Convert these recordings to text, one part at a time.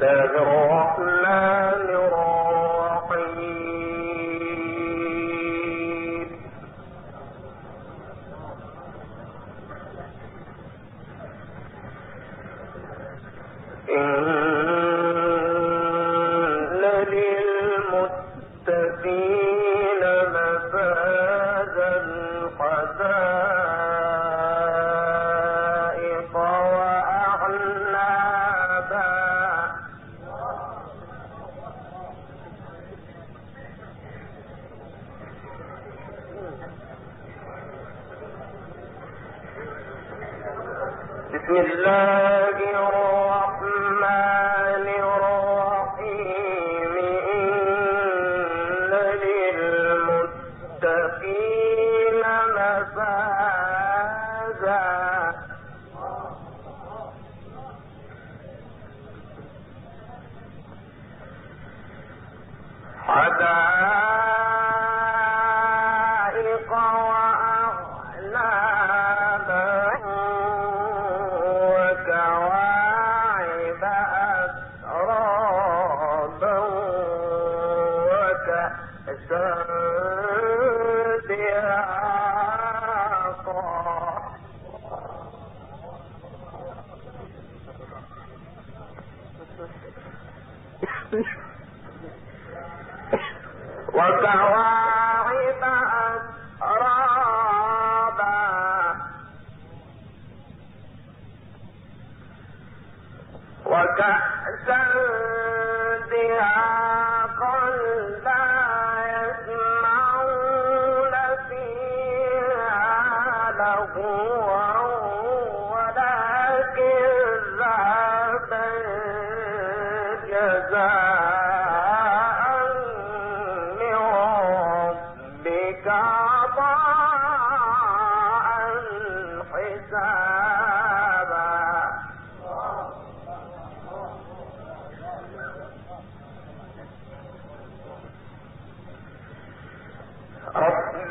بسم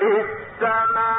السماوات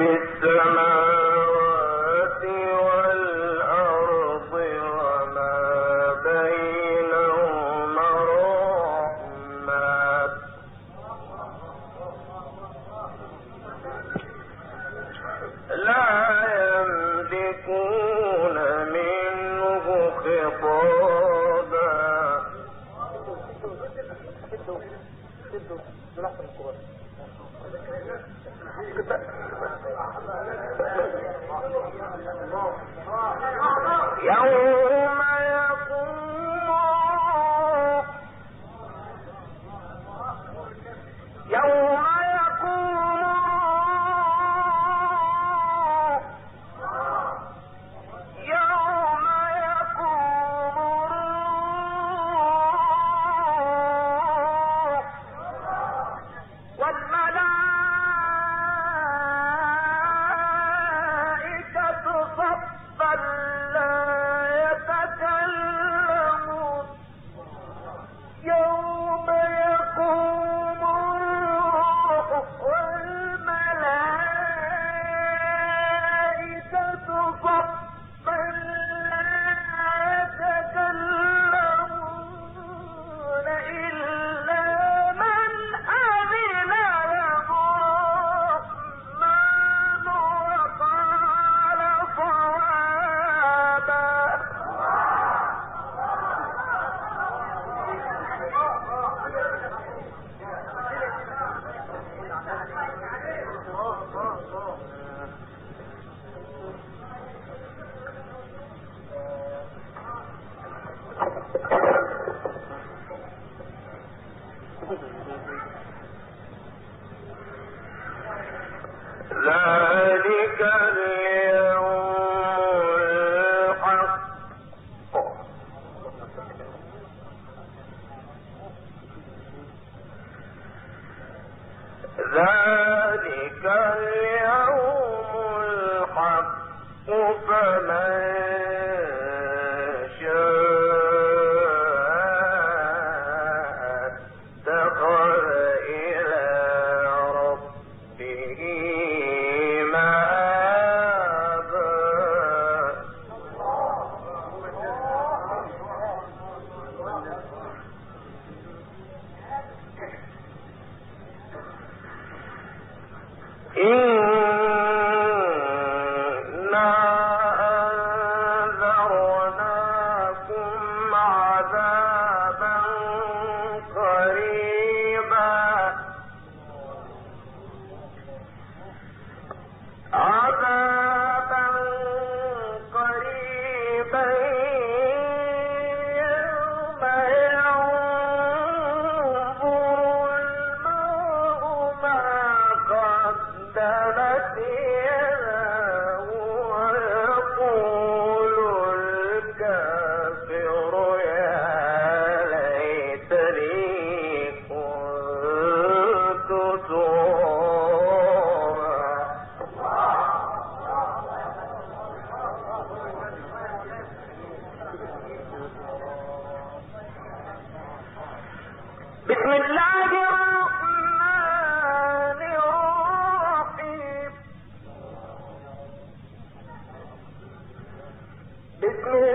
بالسماء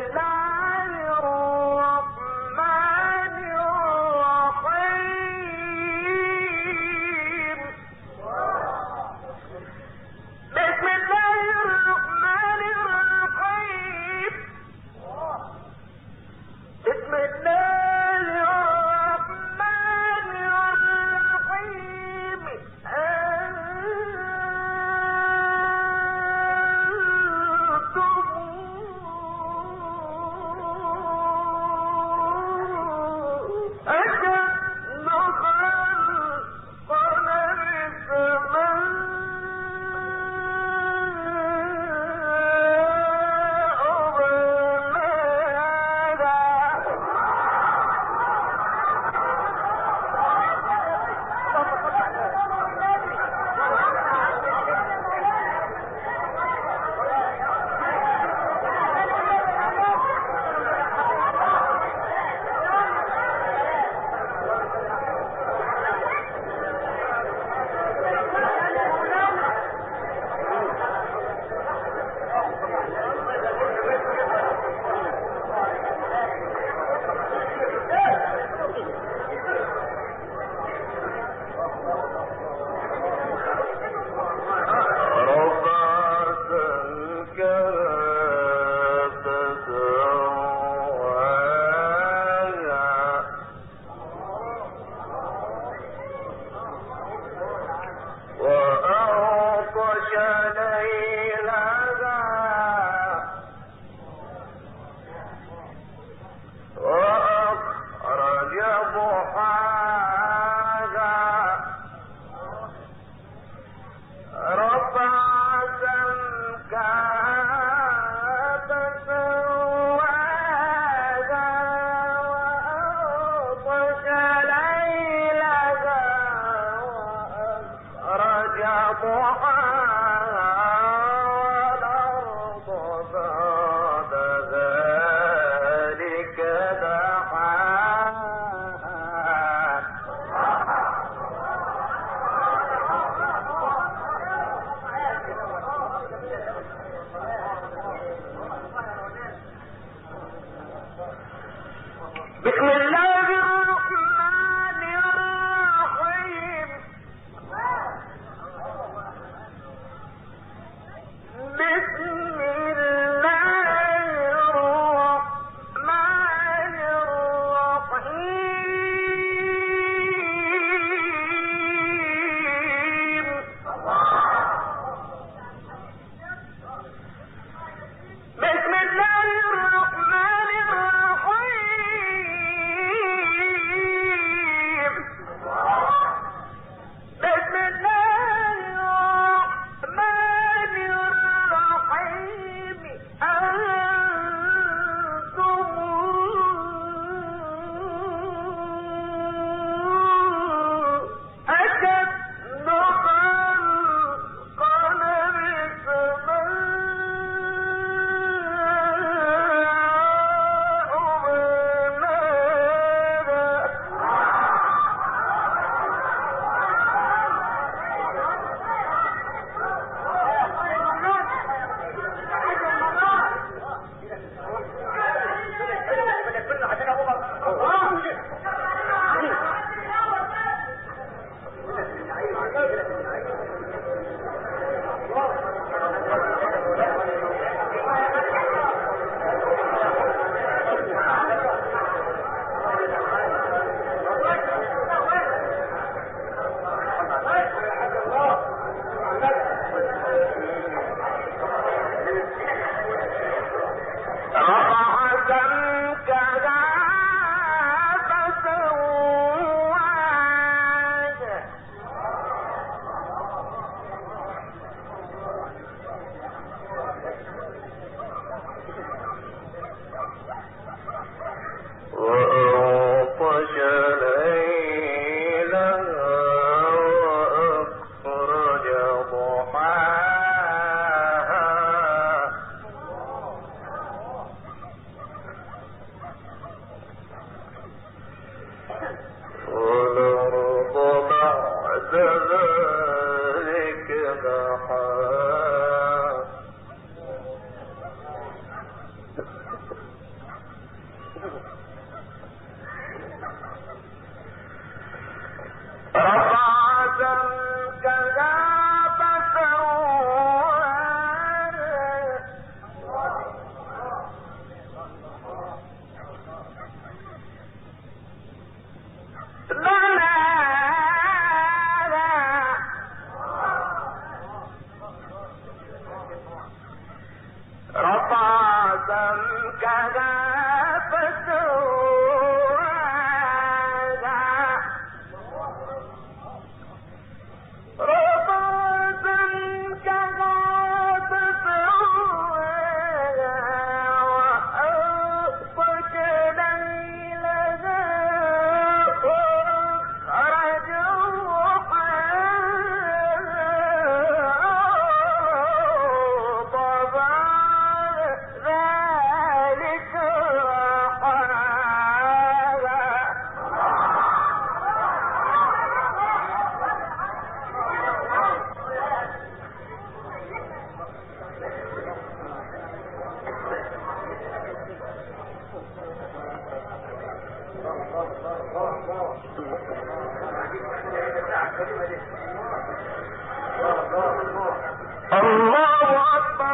الله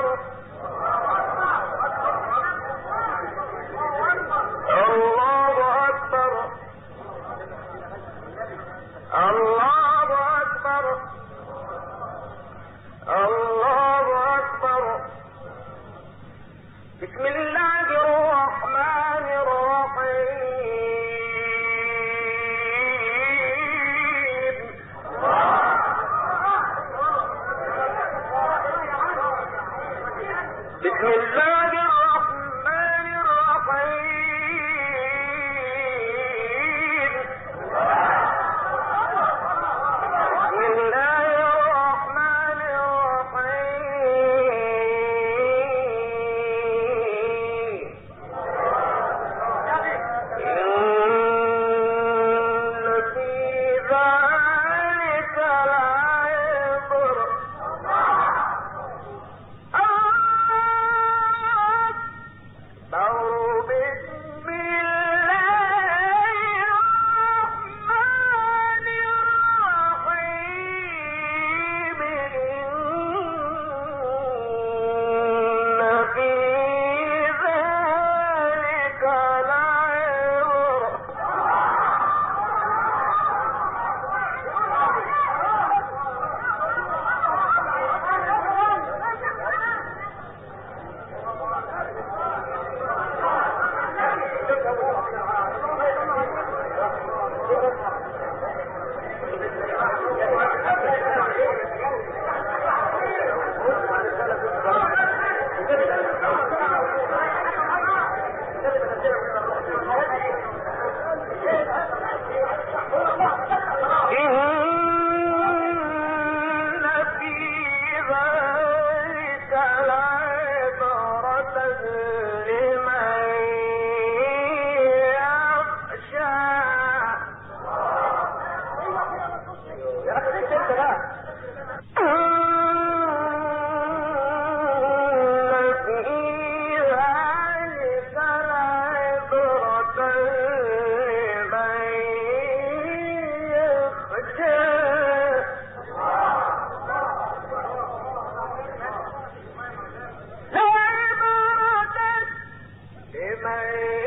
أكبر فيه man.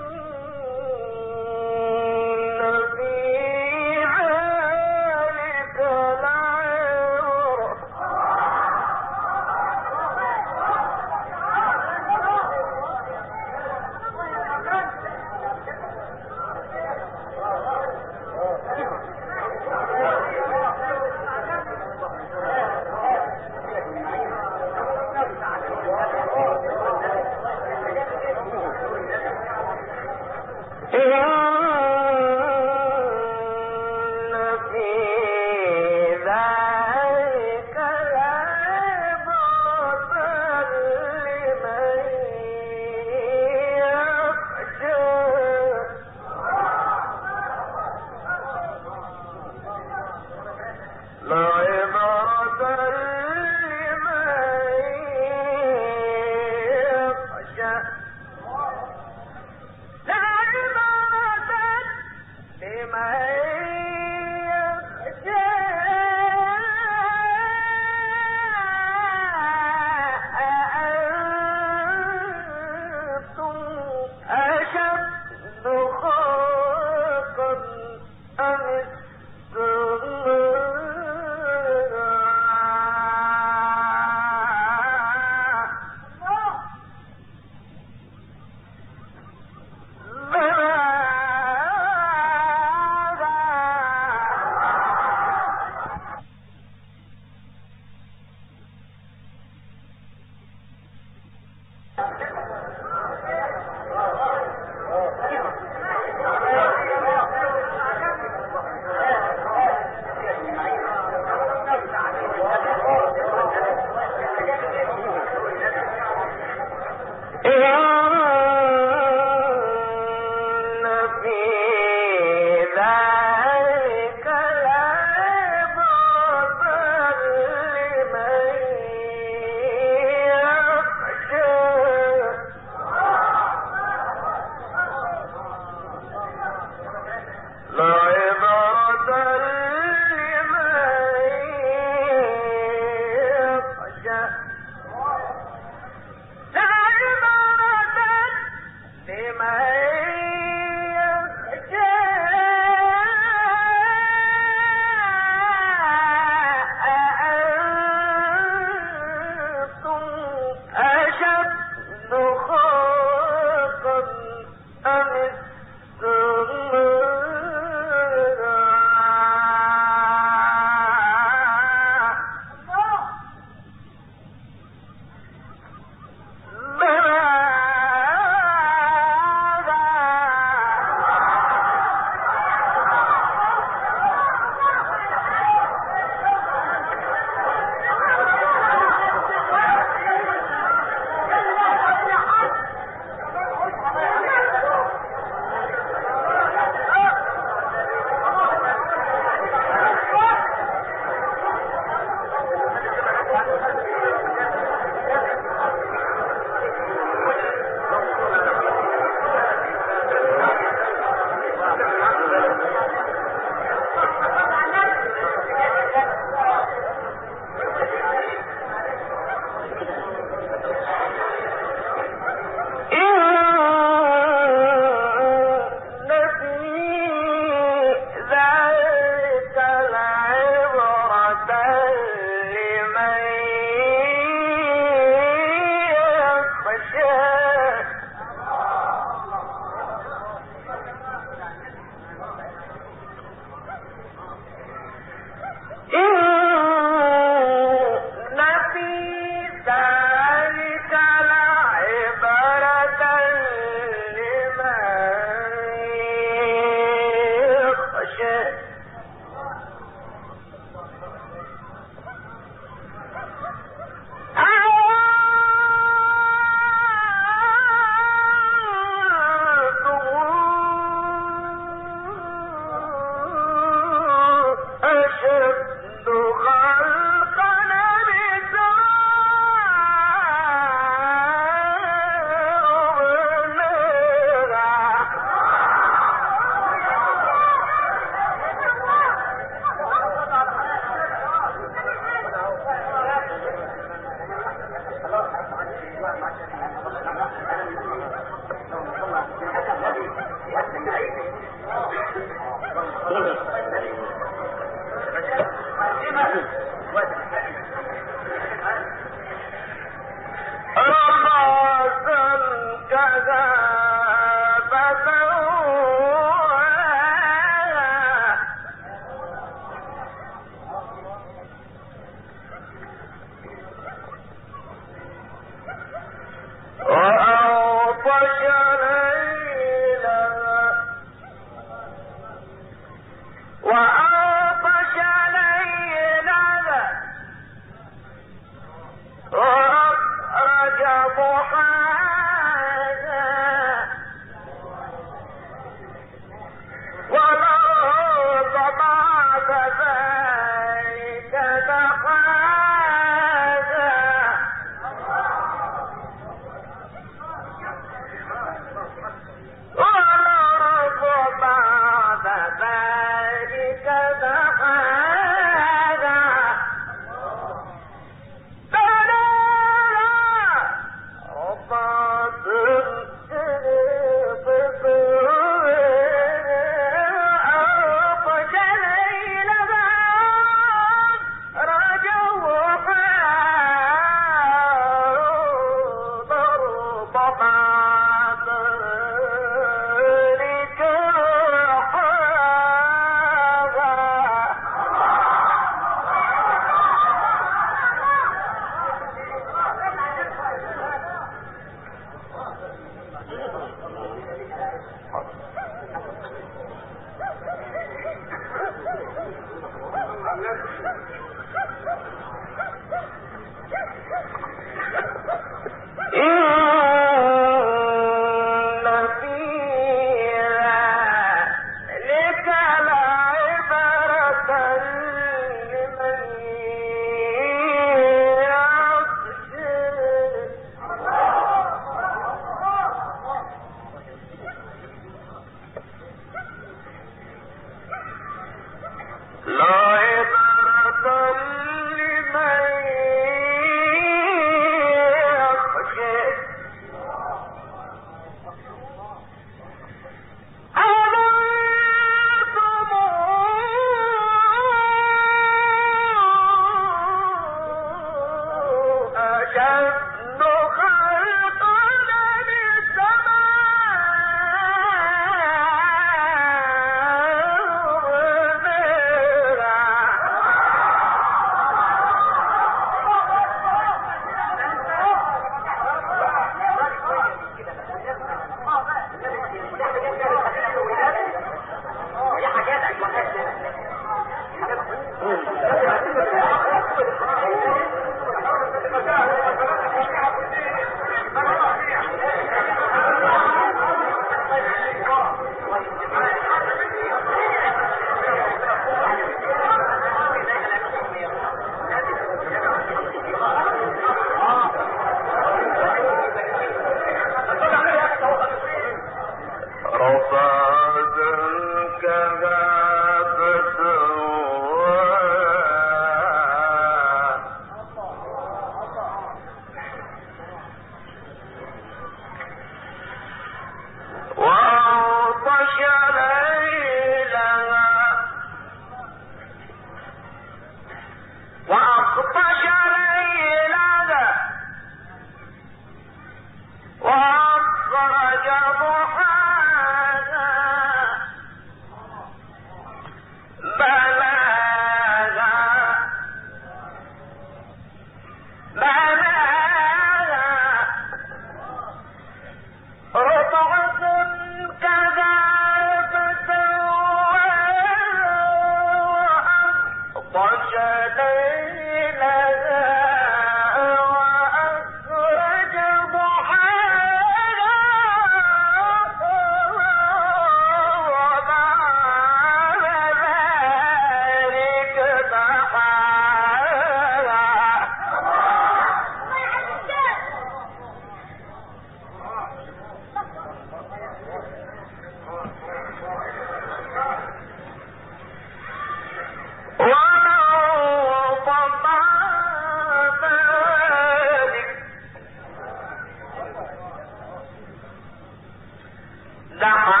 that